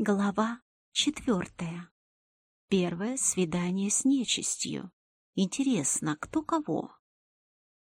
Глава четвертая. Первое свидание с нечистью. Интересно, кто кого?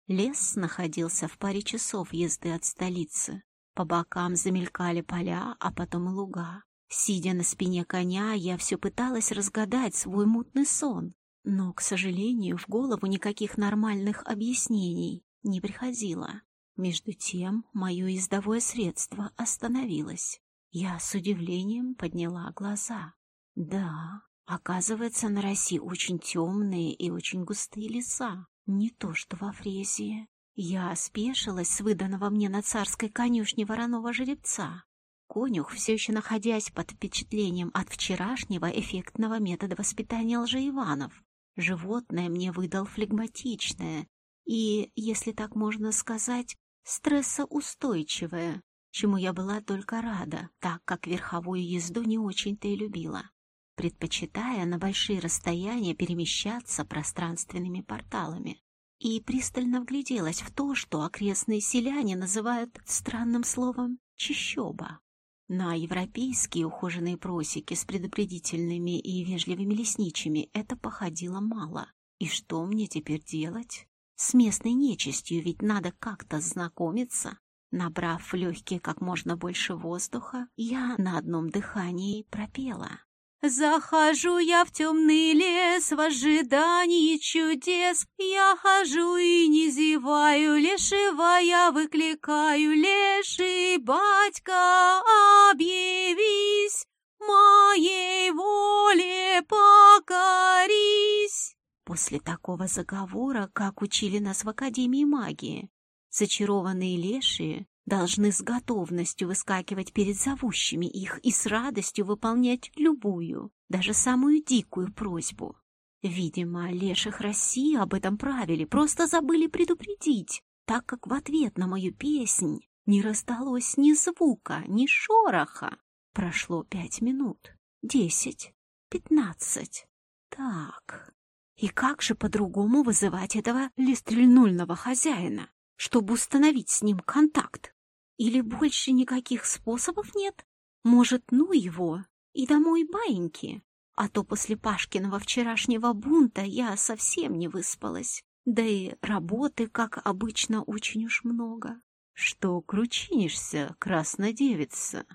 Лес находился в паре часов езды от столицы. По бокам замелькали поля, а потом и луга. Сидя на спине коня, я все пыталась разгадать свой мутный сон, но, к сожалению, в голову никаких нормальных объяснений не приходило. Между тем, мое ездовое средство остановилось. Я с удивлением подняла глаза. Да, оказывается, на России очень темные и очень густые леса. Не то что во Фрезии. Я спешилась с выданного мне на царской конюшне вороного жеребца. Конюх, все еще находясь под впечатлением от вчерашнего эффектного метода воспитания лжеиванов, животное мне выдал флегматичное и, если так можно сказать, стрессоустойчивое, чему я была только рада, так как верховую езду не очень-то и любила, предпочитая на большие расстояния перемещаться пространственными порталами. И пристально вгляделась в то, что окрестные селяне называют странным словом «чищоба». На европейские ухоженные просеки с предупредительными и вежливыми лесничими это походило мало. И что мне теперь делать? С местной нечистью ведь надо как-то знакомиться. Набрав в легкие как можно больше воздуха, я на одном дыхании пропела. Захожу я в темный лес в ожидании чудес. Я хожу и не зеваю, лешего я выкликаю. Леший батька, объявись, моей воле покорись. После такого заговора, как учили нас в Академии магии, Зачарованные лешие должны с готовностью выскакивать перед зовущими их и с радостью выполнять любую, даже самую дикую просьбу. Видимо, леших России об этом правиле просто забыли предупредить, так как в ответ на мою песнь не раздалось ни звука, ни шороха. Прошло пять минут, десять, пятнадцать. Так, и как же по-другому вызывать этого листрельнульного хозяина? Чтобы установить с ним контакт? Или больше никаких способов нет? Может, ну его и домой баиньки? А то после Пашкиного вчерашнего бунта я совсем не выспалась. Да и работы, как обычно, очень уж много. Что кручинишься, краснодевица?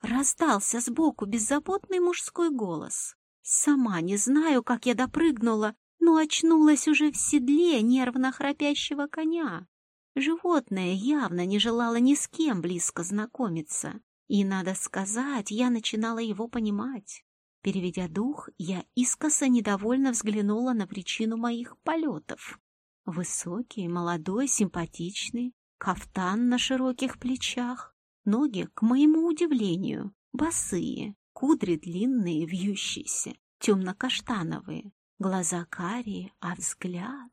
Раздался сбоку беззаботный мужской голос. Сама не знаю, как я допрыгнула, но очнулась уже в седле нервно храпящего коня. Животное явно не желало ни с кем близко знакомиться, и, надо сказать, я начинала его понимать. Переведя дух, я искоса недовольно взглянула на причину моих полетов. Высокий, молодой, симпатичный, кафтан на широких плечах, ноги, к моему удивлению, босые, кудри длинные, вьющиеся, темно-каштановые, глаза карие, а взгляд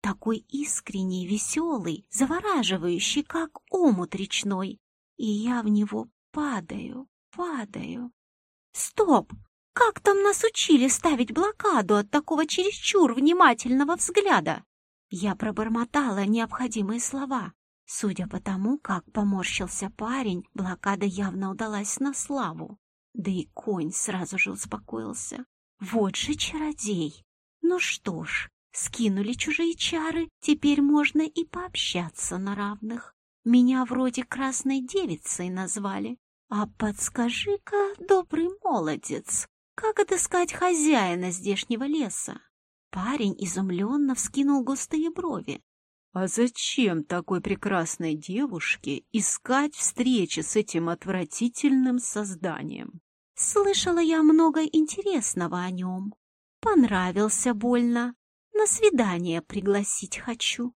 такой искренний, веселый, завораживающий, как омут речной. И я в него падаю, падаю. Стоп! Как там нас учили ставить блокаду от такого чересчур внимательного взгляда? Я пробормотала необходимые слова. Судя по тому, как поморщился парень, блокада явно удалась на славу. Да и конь сразу же успокоился. Вот же чародей! Ну что ж, Скинули чужие чары, теперь можно и пообщаться на равных. Меня вроде красной девицей назвали. А подскажи-ка, добрый молодец, как отыскать хозяина здешнего леса? Парень изумленно вскинул густые брови. А зачем такой прекрасной девушке искать встречи с этим отвратительным созданием? Слышала я много интересного о нем. Понравился больно, на свидание пригласить хочу.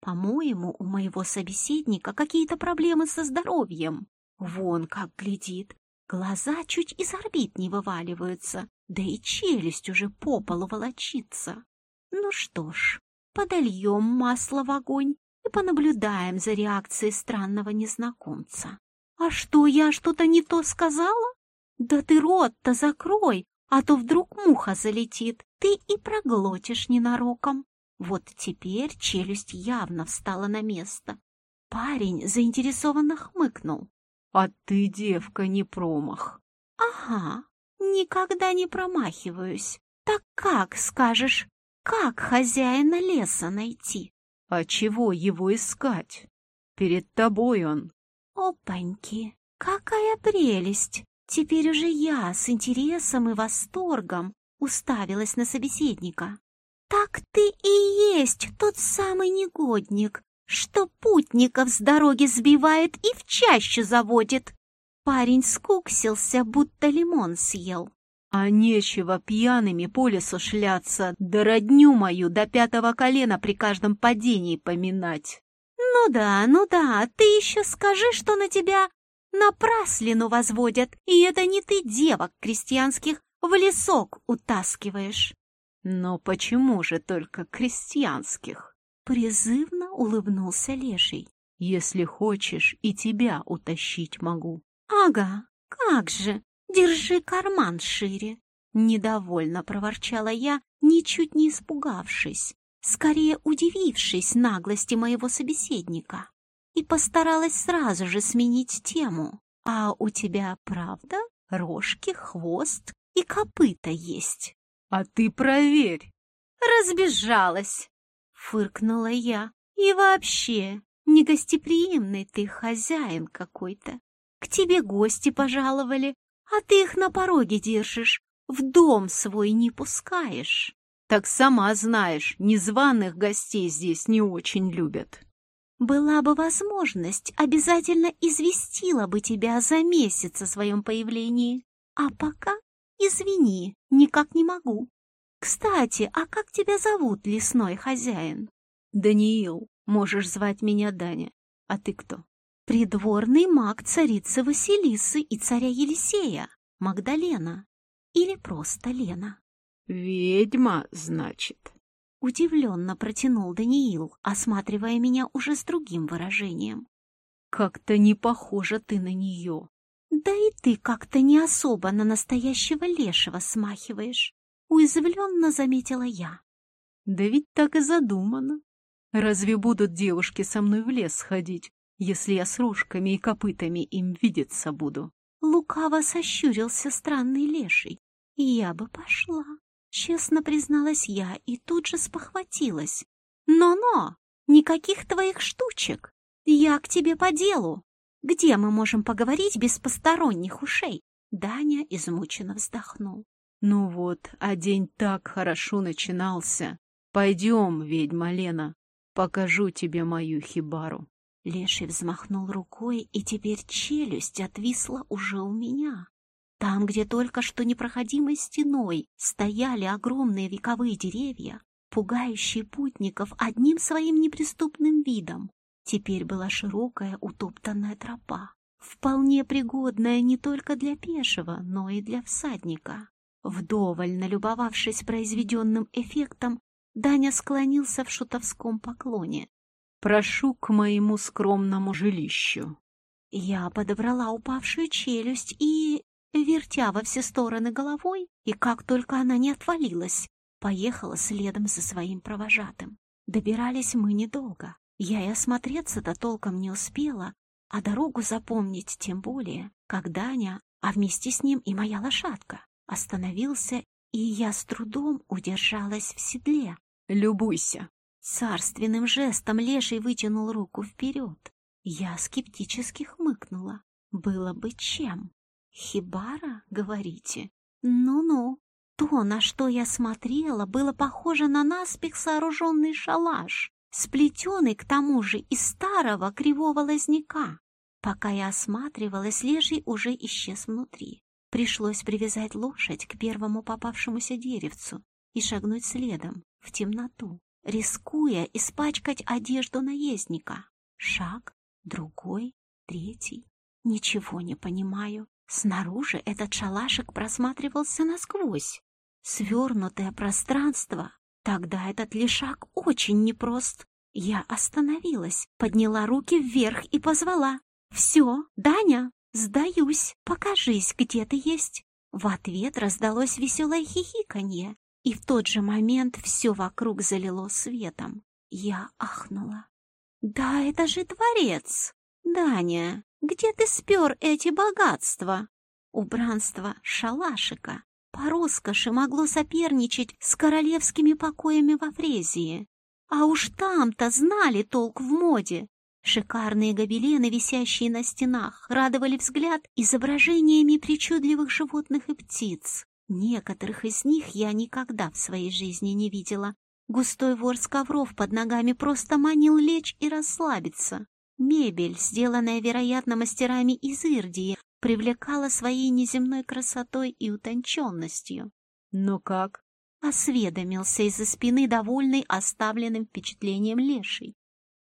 По-моему, у моего собеседника какие-то проблемы со здоровьем. Вон как глядит. Глаза чуть из орбит не вываливаются, да и челюсть уже по полу волочится. Ну что ж, подольем масло в огонь и понаблюдаем за реакцией странного незнакомца. А что, я что-то не то сказала? Да ты рот-то закрой, а то вдруг муха залетит, ты и проглотишь ненароком. Вот теперь челюсть явно встала на место. Парень заинтересованно хмыкнул. — А ты, девка, не промах. — Ага, никогда не промахиваюсь. Так как, скажешь, как хозяина леса найти? А чего его искать? Перед тобой он. Опаньки, какая прелесть! Теперь уже я с интересом и восторгом уставилась на собеседника. «Так ты и есть тот самый негодник, что путников с дороги сбивает и в чаще заводит!» Парень скуксился, будто лимон съел. «А нечего пьяными по лесу шляться, да родню мою до пятого колена при каждом падении поминать!» «Ну да, ну да, ты еще скажи, что на тебя напраслину возводят, и это не ты девок крестьянских в лесок утаскиваешь. Но почему же только крестьянских? Призывно улыбнулся леший. Если хочешь, и тебя утащить могу. Ага, как же, держи карман шире. Недовольно проворчала я, ничуть не испугавшись, скорее удивившись наглости моего собеседника, и постаралась сразу же сменить тему. «А у тебя, правда, рожки, хвост и копыта есть. А ты проверь. Разбежалась, фыркнула я. И вообще, негостеприимный ты хозяин какой-то. К тебе гости пожаловали, а ты их на пороге держишь, в дом свой не пускаешь. Так сама знаешь, незваных гостей здесь не очень любят. Была бы возможность, обязательно известила бы тебя за месяц о своем появлении. А пока «Извини, никак не могу. Кстати, а как тебя зовут, лесной хозяин?» «Даниил, можешь звать меня Даня. А ты кто?» «Придворный маг царицы Василисы и царя Елисея, Магдалена. Или просто Лена». «Ведьма, значит?» Удивленно протянул Даниил, осматривая меня уже с другим выражением. «Как-то не похожа ты на нее. Да и ты как-то не особо на настоящего лешего смахиваешь, уязвленно заметила я. Да ведь так и задумано. Разве будут девушки со мной в лес ходить, если я с рожками и копытами им видеться буду? Лукаво сощурился странный леший. Я бы пошла, честно призналась я и тут же спохватилась. Но-но, никаких твоих штучек. Я к тебе по делу. Где мы можем поговорить без посторонних ушей?» Даня измученно вздохнул. «Ну вот, а день так хорошо начинался. Пойдем, ведьма Лена, покажу тебе мою хибару». Леший взмахнул рукой, и теперь челюсть отвисла уже у меня. Там, где только что непроходимой стеной стояли огромные вековые деревья, пугающие путников одним своим неприступным видом, Теперь была широкая утоптанная тропа, вполне пригодная не только для пешего, но и для всадника. Вдоволь налюбовавшись произведенным эффектом, Даня склонился в шутовском поклоне. «Прошу к моему скромному жилищу». Я подобрала упавшую челюсть и, вертя во все стороны головой, и как только она не отвалилась, поехала следом за своим провожатым. Добирались мы недолго. Я и осмотреться-то толком не успела, а дорогу запомнить тем более, как Даня, а вместе с ним и моя лошадка, остановился, и я с трудом удержалась в седле. «Любуйся!» Царственным жестом Леший вытянул руку вперед. Я скептически хмыкнула. Было бы чем. Хибара, говорите? Ну-ну. То, на что я смотрела, было похоже на наспех сооруженный шалаш сплетенный к тому же из старого кривого лозняка. Пока я осматривалась, лежий уже исчез внутри. Пришлось привязать лошадь к первому попавшемуся деревцу и шагнуть следом, в темноту, рискуя испачкать одежду наездника. Шаг, другой, третий. Ничего не понимаю. Снаружи этот шалашик просматривался насквозь. Свернутое пространство Тогда этот лишак очень непрост. Я остановилась, подняла руки вверх и позвала. «Все, Даня, сдаюсь, покажись, где ты есть». В ответ раздалось веселое хихиканье, и в тот же момент все вокруг залило светом. Я ахнула. «Да это же дворец! Даня, где ты спер эти богатства?» Убранство шалашика по роскоши могло соперничать с королевскими покоями во Фрезии. А уж там-то знали толк в моде. Шикарные гобелены, висящие на стенах, радовали взгляд изображениями причудливых животных и птиц. Некоторых из них я никогда в своей жизни не видела. Густой ворс ковров под ногами просто манил лечь и расслабиться. Мебель, сделанная, вероятно, мастерами из Ирдии, привлекала своей неземной красотой и утонченностью. «Но как?» — осведомился из-за спины, довольный оставленным впечатлением леший.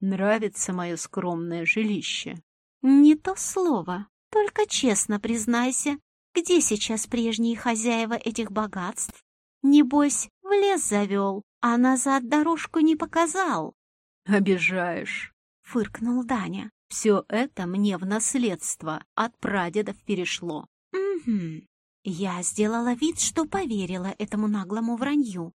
«Нравится мое скромное жилище?» «Не то слово. Только честно признайся, где сейчас прежние хозяева этих богатств? Небось, в лес завел, а назад дорожку не показал». «Обижаешь», — фыркнул Даня. Все это мне в наследство от прадедов перешло. Угу. Я сделала вид, что поверила этому наглому вранью.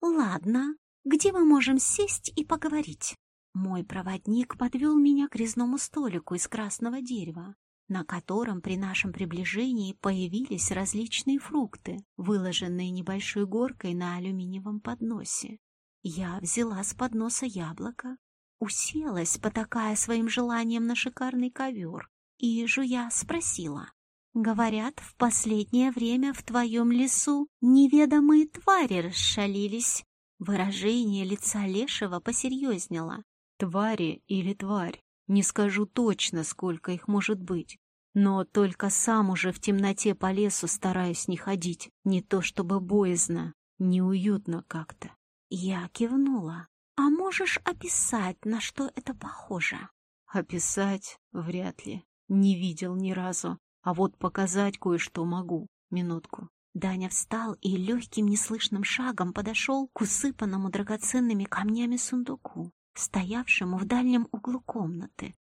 Ладно, где мы можем сесть и поговорить? Мой проводник подвел меня к резному столику из красного дерева, на котором при нашем приближении появились различные фрукты, выложенные небольшой горкой на алюминиевом подносе. Я взяла с подноса яблоко, уселась, потакая своим желанием на шикарный ковер, и, жуя, спросила. «Говорят, в последнее время в твоем лесу неведомые твари расшалились». Выражение лица Лешего посерьезнело. «Твари или тварь? Не скажу точно, сколько их может быть. Но только сам уже в темноте по лесу стараюсь не ходить. Не то чтобы боязно, неуютно как-то». Я кивнула. «А можешь описать, на что это похоже?» «Описать? Вряд ли. Не видел ни разу. А вот показать кое-что могу. Минутку». Даня встал и легким неслышным шагом подошел к усыпанному драгоценными камнями сундуку, стоявшему в дальнем углу комнаты.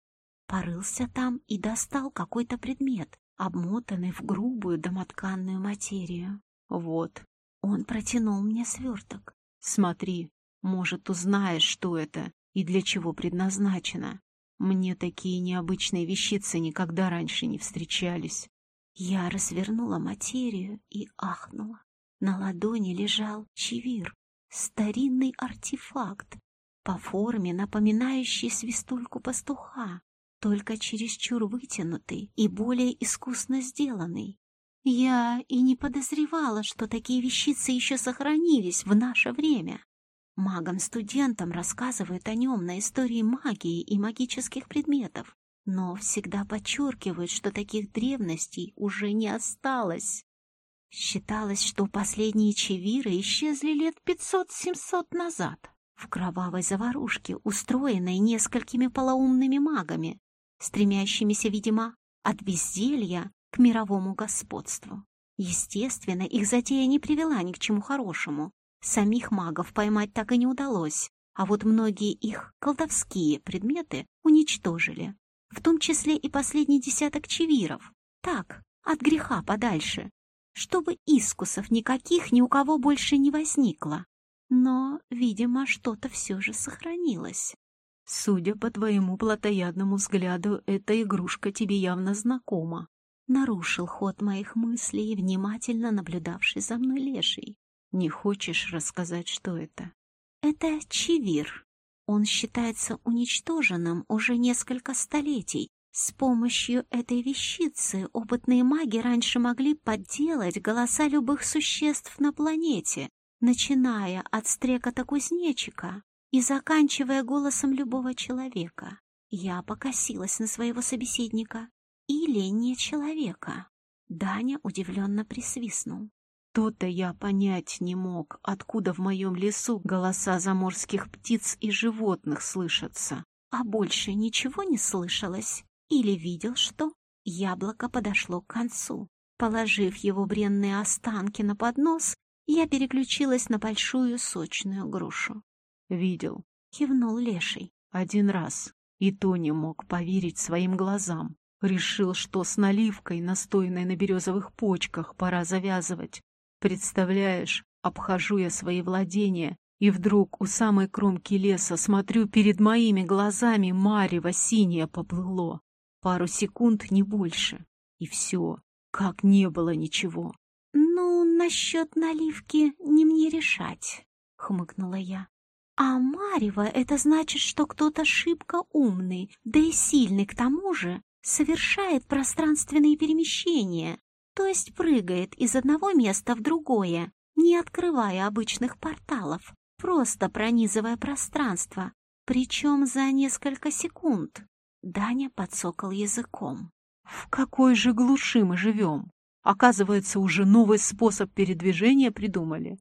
Порылся там и достал какой-то предмет, обмотанный в грубую домотканную материю. «Вот». Он протянул мне сверток. «Смотри, может, узнаешь, что это и для чего предназначено. Мне такие необычные вещицы никогда раньше не встречались. Я развернула материю и ахнула. На ладони лежал чевир, старинный артефакт, по форме напоминающий свистульку пастуха, только чересчур вытянутый и более искусно сделанный. Я и не подозревала, что такие вещицы еще сохранились в наше время. Магам-студентам рассказывают о нем на истории магии и магических предметов, но всегда подчеркивают, что таких древностей уже не осталось. Считалось, что последние чевиры исчезли лет 500-700 назад в кровавой заварушке, устроенной несколькими полоумными магами, стремящимися, видимо, от безделья к мировому господству. Естественно, их затея не привела ни к чему хорошему, Самих магов поймать так и не удалось, а вот многие их колдовские предметы уничтожили, в том числе и последний десяток чевиров. Так, от греха подальше, чтобы искусов никаких ни у кого больше не возникло. Но, видимо, что-то все же сохранилось. Судя по твоему плотоядному взгляду, эта игрушка тебе явно знакома. Нарушил ход моих мыслей, внимательно наблюдавший за мной леший. Не хочешь рассказать, что это? Это чевир. Он считается уничтоженным уже несколько столетий. С помощью этой вещицы опытные маги раньше могли подделать голоса любых существ на планете, начиная от стрекота кузнечика и заканчивая голосом любого человека. Я покосилась на своего собеседника. Или не человека. Даня удивленно присвистнул. То-то я понять не мог, откуда в моем лесу голоса заморских птиц и животных слышатся. А больше ничего не слышалось? Или видел что? Яблоко подошло к концу. Положив его бренные останки на поднос, я переключилась на большую сочную грушу. «Видел», — кивнул Леший. «Один раз. И то не мог поверить своим глазам. Решил, что с наливкой, настойной на березовых почках, пора завязывать. Представляешь, обхожу я свои владения, и вдруг у самой кромки леса смотрю перед моими глазами марево синее поплыло. Пару секунд, не больше. И все. как не было ничего. «Ну, насчет наливки не мне решать», — хмыкнула я. «А Марева — это значит, что кто-то шибко умный, да и сильный к тому же, совершает пространственные перемещения, то есть прыгает из одного места в другое, не открывая обычных порталов, просто пронизывая пространство, причем за несколько секунд. Даня подсокал языком. В какой же глуши мы живем? Оказывается, уже новый способ передвижения придумали.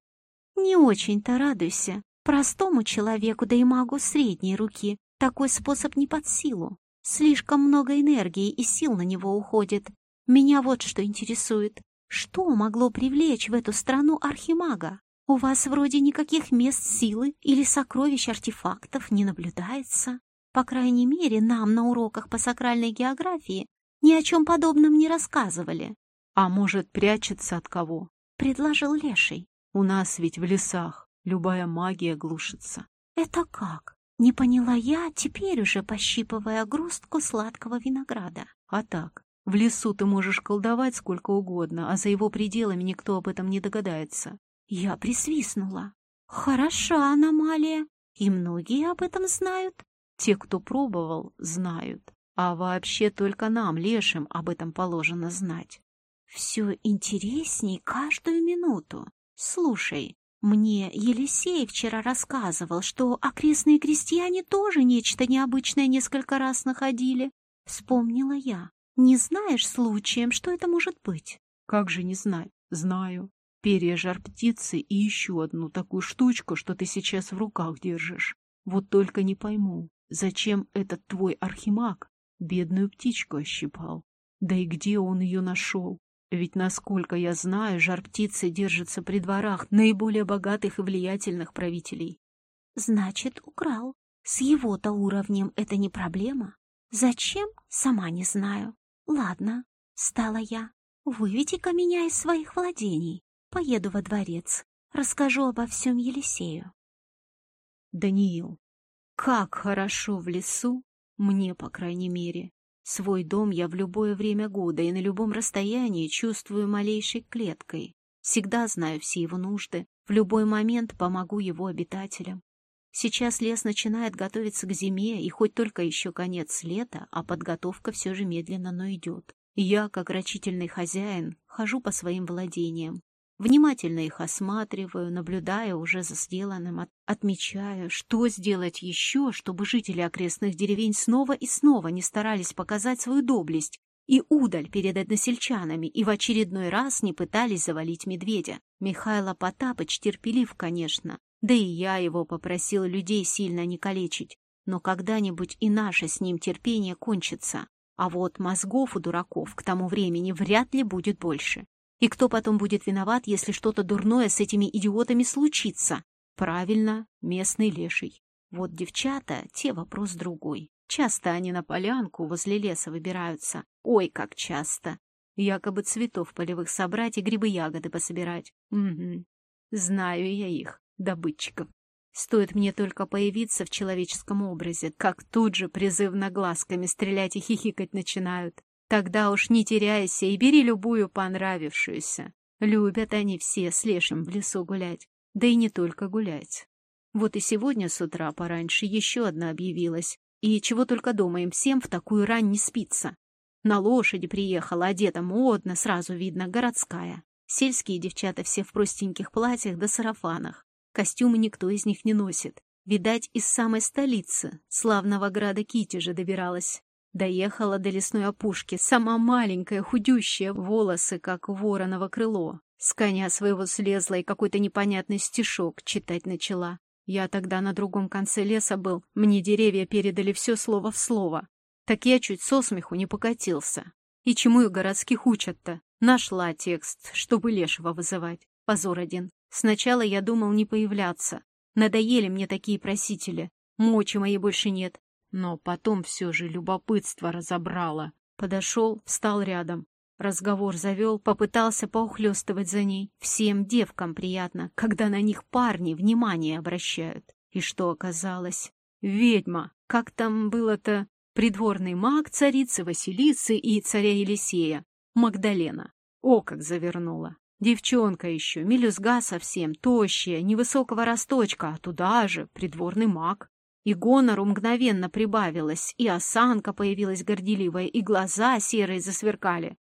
Не очень-то радуйся. Простому человеку, да и магу средней руки, такой способ не под силу. Слишком много энергии и сил на него уходит. Меня вот что интересует. Что могло привлечь в эту страну архимага? У вас вроде никаких мест силы или сокровищ артефактов не наблюдается. По крайней мере, нам на уроках по сакральной географии ни о чем подобном не рассказывали. А может, прячется от кого? Предложил Леший. У нас ведь в лесах любая магия глушится. Это как? Не поняла я, теперь уже пощипывая грустку сладкого винограда. А так, в лесу ты можешь колдовать сколько угодно, а за его пределами никто об этом не догадается. Я присвистнула. Хороша аномалия, и многие об этом знают. Те, кто пробовал, знают. А вообще только нам, лешим, об этом положено знать. Все интересней каждую минуту. Слушай, мне Елисей вчера рассказывал, что окрестные крестьяне тоже нечто необычное несколько раз находили. Вспомнила я. Не знаешь случаем, что это может быть? Как же не знать? Знаю перья жар-птицы и еще одну такую штучку, что ты сейчас в руках держишь. Вот только не пойму, зачем этот твой архимаг бедную птичку ощипал? Да и где он ее нашел? Ведь, насколько я знаю, жар-птицы держатся при дворах наиболее богатых и влиятельных правителей. Значит, украл. С его-то уровнем это не проблема. Зачем? Сама не знаю. Ладно, стала я. Выведи-ка меня из своих владений. Поеду во дворец, расскажу обо всем Елисею. Даниил, как хорошо в лесу, мне, по крайней мере. Свой дом я в любое время года и на любом расстоянии чувствую малейшей клеткой. Всегда знаю все его нужды, в любой момент помогу его обитателям. Сейчас лес начинает готовиться к зиме, и хоть только еще конец лета, а подготовка все же медленно, но идет. Я, как рачительный хозяин, хожу по своим владениям, Внимательно их осматриваю, наблюдая уже за сделанным, отмечаю, что сделать еще, чтобы жители окрестных деревень снова и снова не старались показать свою доблесть и удаль перед односельчанами и в очередной раз не пытались завалить медведя. Михайло Потапыч терпелив, конечно, да и я его попросил людей сильно не калечить, но когда-нибудь и наше с ним терпение кончится. А вот мозгов у дураков к тому времени вряд ли будет больше. И кто потом будет виноват, если что-то дурное с этими идиотами случится? Правильно, местный леший. Вот девчата, те вопрос другой. Часто они на полянку возле леса выбираются. Ой, как часто. Якобы цветов полевых собрать и грибы-ягоды пособирать. Угу. Знаю я их, добытчиков. Стоит мне только появиться в человеческом образе, как тут же призывно глазками стрелять и хихикать начинают. Тогда уж не теряйся и бери любую понравившуюся. Любят они все с лешим в лесу гулять, да и не только гулять. Вот и сегодня с утра пораньше еще одна объявилась, и чего только дома им всем в такую рань не спится. На лошади приехала, одета модно, сразу видно, городская. Сельские девчата все в простеньких платьях да сарафанах. Костюмы никто из них не носит. Видать, из самой столицы, славного града Китежа добиралась. Доехала до лесной опушки, сама маленькая, худющая, волосы, как вороново крыло. С коня своего слезла и какой-то непонятный стишок читать начала. Я тогда на другом конце леса был, мне деревья передали все слово в слово. Так я чуть со смеху не покатился. И чему и городских учат-то? Нашла текст, чтобы лешего вызывать. Позор один. Сначала я думал не появляться. Надоели мне такие просители. Мочи моей больше нет. Но потом все же любопытство разобрало. Подошел, встал рядом. Разговор завел, попытался поухлёстывать за ней. Всем девкам приятно, когда на них парни внимание обращают. И что оказалось? Ведьма. Как там было-то? Придворный маг царицы Василисы и царя Елисея. Магдалена. О, как завернула. Девчонка еще, мелюзга совсем, тощая, невысокого росточка, а туда же придворный маг. И гонору мгновенно прибавилось, и осанка появилась горделивая, и глаза серые засверкали.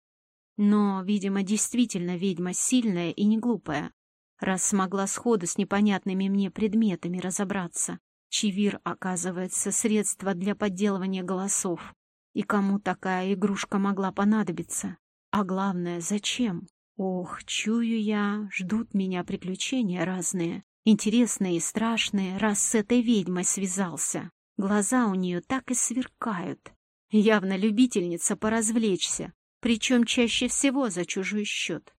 Но, видимо, действительно ведьма сильная и не глупая, раз смогла сходу с непонятными мне предметами разобраться. Чивир, оказывается, средство для подделывания голосов. И кому такая игрушка могла понадобиться? А главное, зачем? Ох, чую я, ждут меня приключения разные. Интересные и страшные, раз с этой ведьмой связался. Глаза у нее так и сверкают. Явно любительница поразвлечься, причем чаще всего за чужой счет.